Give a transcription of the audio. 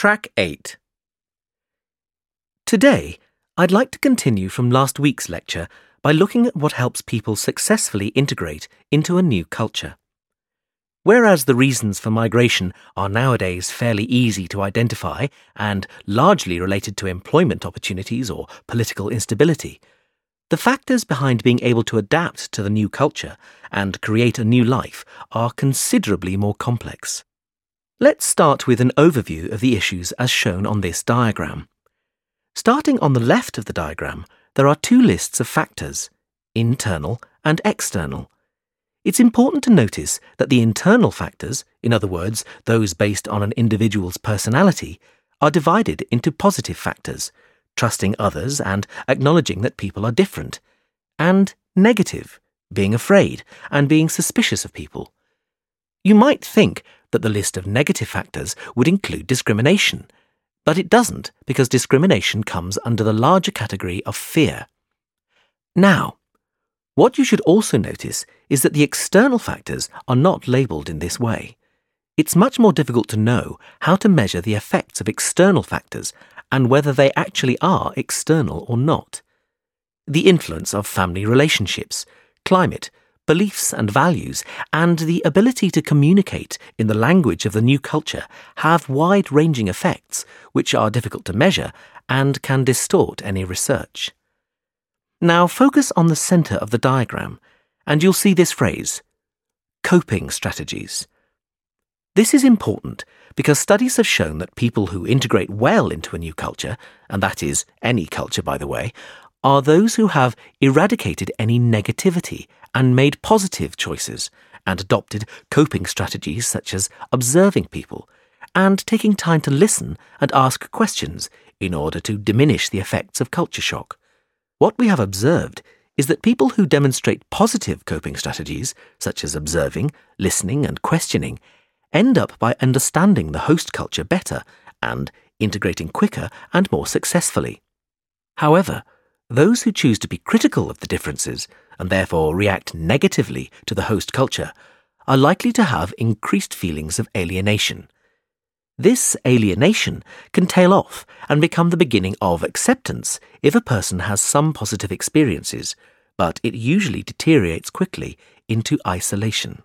Track 8. Today, I'd like to continue from last week's lecture by looking at what helps people successfully integrate into a new culture. Whereas the reasons for migration are nowadays fairly easy to identify and largely related to employment opportunities or political instability, the factors behind being able to adapt to the new culture and create a new life are considerably more complex. Let's start with an overview of the issues as shown on this diagram. Starting on the left of the diagram, there are two lists of factors, internal and external. It's important to notice that the internal factors, in other words, those based on an individual's personality, are divided into positive factors, trusting others and acknowledging that people are different, and negative, being afraid and being suspicious of people. You might think that the list of negative factors would include discrimination, but it doesn't because discrimination comes under the larger category of fear. Now, what you should also notice is that the external factors are not labelled in this way. It's much more difficult to know how to measure the effects of external factors and whether they actually are external or not. The influence of family relationships, climate, beliefs and values, and the ability to communicate in the language of the new culture have wide ranging effects which are difficult to measure and can distort any research. Now focus on the centre of the diagram, and you'll see this phrase coping strategies. This is important because studies have shown that people who integrate well into a new culture, and that is any culture by the way, are those who have eradicated any negativity and made positive choices and adopted coping strategies such as observing people and taking time to listen and ask questions in order to diminish the effects of culture shock. What we have observed is that people who demonstrate positive coping strategies, such as observing, listening, and questioning, end up by understanding the host culture better and integrating quicker and more successfully. However, those who choose to be critical of the differences and therefore react negatively to the host culture are likely to have increased feelings of alienation. This alienation can tail off and become the beginning of acceptance if a person has some positive experiences, but it usually deteriorates quickly into isolation.